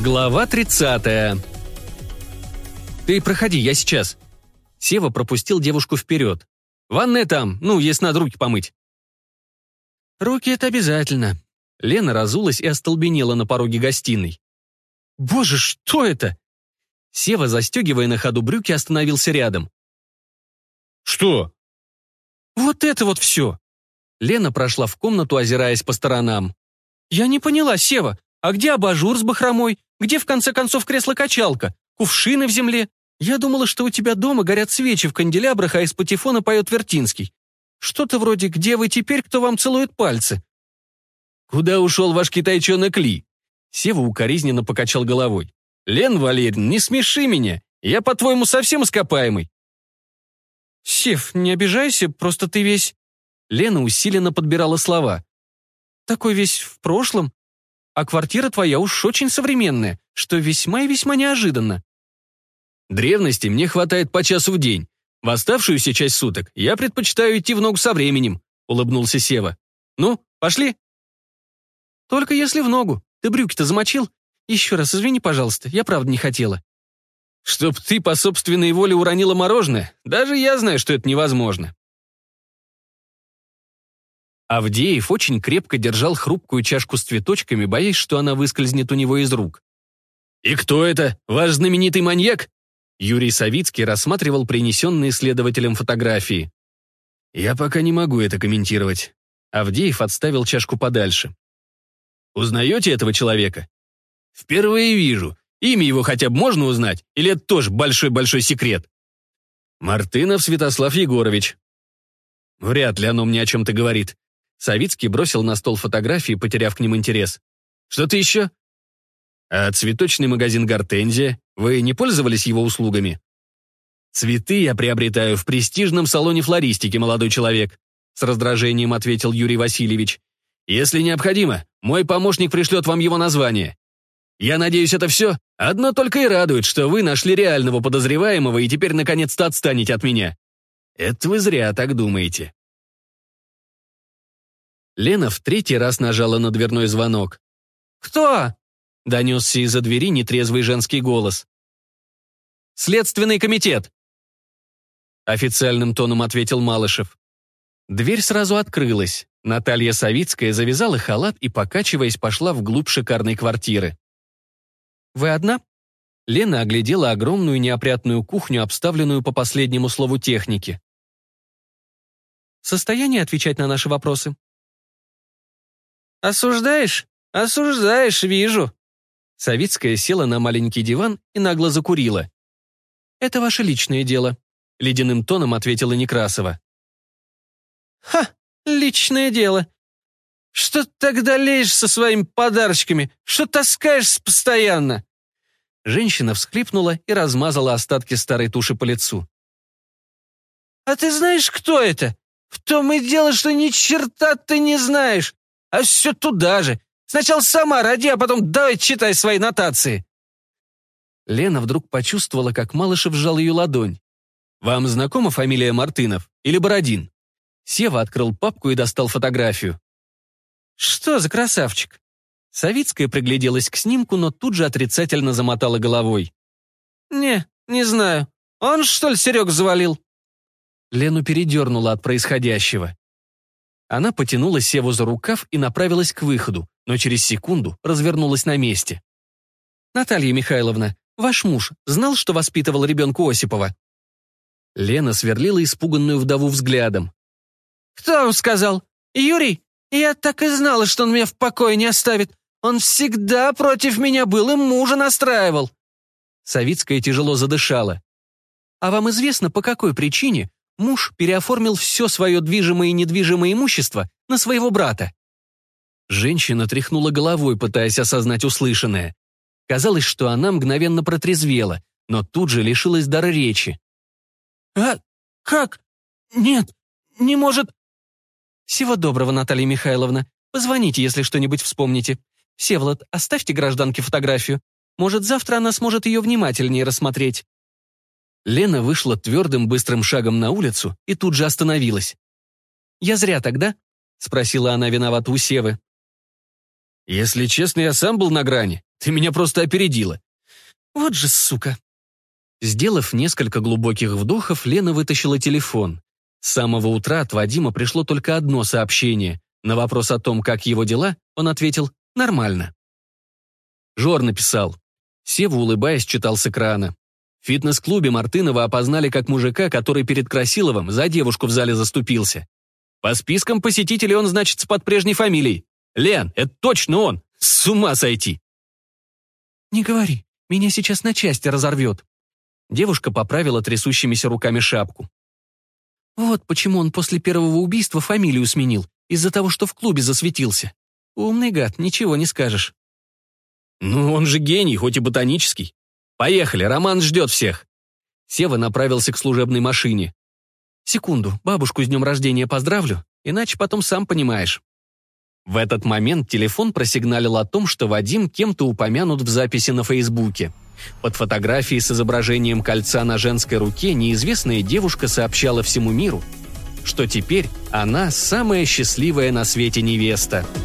Глава 30 «Ты проходи, я сейчас». Сева пропустил девушку вперед. «Ванная там, ну, если надо руки помыть». «Руки — это обязательно». Лена разулась и остолбенела на пороге гостиной. «Боже, что это?» Сева, застегивая на ходу брюки, остановился рядом. «Что?» «Вот это вот все!» Лена прошла в комнату, озираясь по сторонам. «Я не поняла, Сева, а где абажур с бахромой? Где, в конце концов, кресло-качалка? Кувшины в земле? Я думала, что у тебя дома горят свечи в канделябрах, а из патефона поет Вертинский. Что-то вроде «Где вы теперь, кто вам целует пальцы?» «Куда ушел ваш китайчонок Ли?» Сева укоризненно покачал головой. «Лен Валерьевна, не смеши меня. Я, по-твоему, совсем ископаемый». «Сев, не обижайся, просто ты весь...» Лена усиленно подбирала слова. «Такой весь в прошлом, а квартира твоя уж очень современная, что весьма и весьма неожиданно». «Древности мне хватает по часу в день. В оставшуюся часть суток я предпочитаю идти в ногу со временем», — улыбнулся Сева. «Ну, пошли?» «Только если в ногу. Ты брюки-то замочил? Еще раз извини, пожалуйста, я правда не хотела». «Чтоб ты по собственной воле уронила мороженое? Даже я знаю, что это невозможно». Авдеев очень крепко держал хрупкую чашку с цветочками, боясь, что она выскользнет у него из рук. «И кто это? Ваш знаменитый маньяк?» Юрий Савицкий рассматривал принесенные следователем фотографии. «Я пока не могу это комментировать». Авдеев отставил чашку подальше. «Узнаете этого человека?» «Впервые вижу. Имя его хотя бы можно узнать? Или это тоже большой-большой секрет?» «Мартынов Святослав Егорович». «Вряд ли оно мне о чем-то говорит. Савицкий бросил на стол фотографии, потеряв к ним интерес. «Что-то еще?» «А цветочный магазин «Гортензия»? Вы не пользовались его услугами?» «Цветы я приобретаю в престижном салоне флористики, молодой человек», с раздражением ответил Юрий Васильевич. «Если необходимо, мой помощник пришлет вам его название. Я надеюсь, это все? Одно только и радует, что вы нашли реального подозреваемого и теперь наконец-то отстанете от меня. Это вы зря так думаете. Лена в третий раз нажала на дверной звонок. «Кто?» — донесся из-за двери нетрезвый женский голос. «Следственный комитет!» Официальным тоном ответил Малышев. Дверь сразу открылась. Наталья Савицкая завязала халат и, покачиваясь, пошла вглубь шикарной квартиры. «Вы одна?» Лена оглядела огромную неопрятную кухню, обставленную по последнему слову техники. «В состоянии отвечать на наши вопросы?» «Осуждаешь? Осуждаешь, вижу». Савицкая села на маленький диван и нагло закурила. «Это ваше личное дело», — ледяным тоном ответила Некрасова. «Ха, личное дело. Что тогда лезешь со своими подарочками? Что таскаешься постоянно?» Женщина всхлипнула и размазала остатки старой туши по лицу. «А ты знаешь, кто это? В том и дело, что ни черта ты не знаешь. А все туда же. Сначала сама роди, а потом давай читай свои нотации. Лена вдруг почувствовала, как Малышев сжал ее ладонь. «Вам знакома фамилия Мартынов или Бородин?» Сева открыл папку и достал фотографию. «Что за красавчик?» Савицкая пригляделась к снимку, но тут же отрицательно замотала головой. «Не, не знаю. Он, что ли, Серег завалил?» Лену передернула от происходящего. Она потянула Севу за рукав и направилась к выходу, но через секунду развернулась на месте. «Наталья Михайловна, ваш муж знал, что воспитывал ребенка Осипова?» Лена сверлила испуганную вдову взглядом. «Кто вам сказал? Юрий? Я так и знала, что он меня в покое не оставит. Он всегда против меня был и мужа настраивал». Савицкая тяжело задышала. «А вам известно, по какой причине муж переоформил все свое движимое и недвижимое имущество на своего брата. Женщина тряхнула головой, пытаясь осознать услышанное. Казалось, что она мгновенно протрезвела, но тут же лишилась дара речи. «А как? Нет, не может...» «Всего доброго, Наталья Михайловна. Позвоните, если что-нибудь вспомните. Всеволод, оставьте гражданке фотографию. Может, завтра она сможет ее внимательнее рассмотреть». Лена вышла твердым быстрым шагом на улицу и тут же остановилась. «Я зря тогда?» — спросила она виновата у Севы. «Если честно, я сам был на грани. Ты меня просто опередила». «Вот же сука!» Сделав несколько глубоких вдохов, Лена вытащила телефон. С самого утра от Вадима пришло только одно сообщение. На вопрос о том, как его дела, он ответил «нормально». Жор написал. Сева, улыбаясь, читал с экрана. В фитнес-клубе Мартынова опознали как мужика, который перед Красиловым за девушку в зале заступился. По спискам посетителей он значится под прежней фамилией. Лен, это точно он! С ума сойти! «Не говори, меня сейчас на части разорвет». Девушка поправила трясущимися руками шапку. Вот почему он после первого убийства фамилию сменил, из-за того, что в клубе засветился. Умный гад, ничего не скажешь. Ну, он же гений, хоть и ботанический. Поехали, Роман ждет всех. Сева направился к служебной машине. Секунду, бабушку с днем рождения поздравлю, иначе потом сам понимаешь. В этот момент телефон просигналил о том, что Вадим кем-то упомянут в записи на Фейсбуке. Под фотографией с изображением кольца на женской руке неизвестная девушка сообщала всему миру, что теперь она самая счастливая на свете невеста –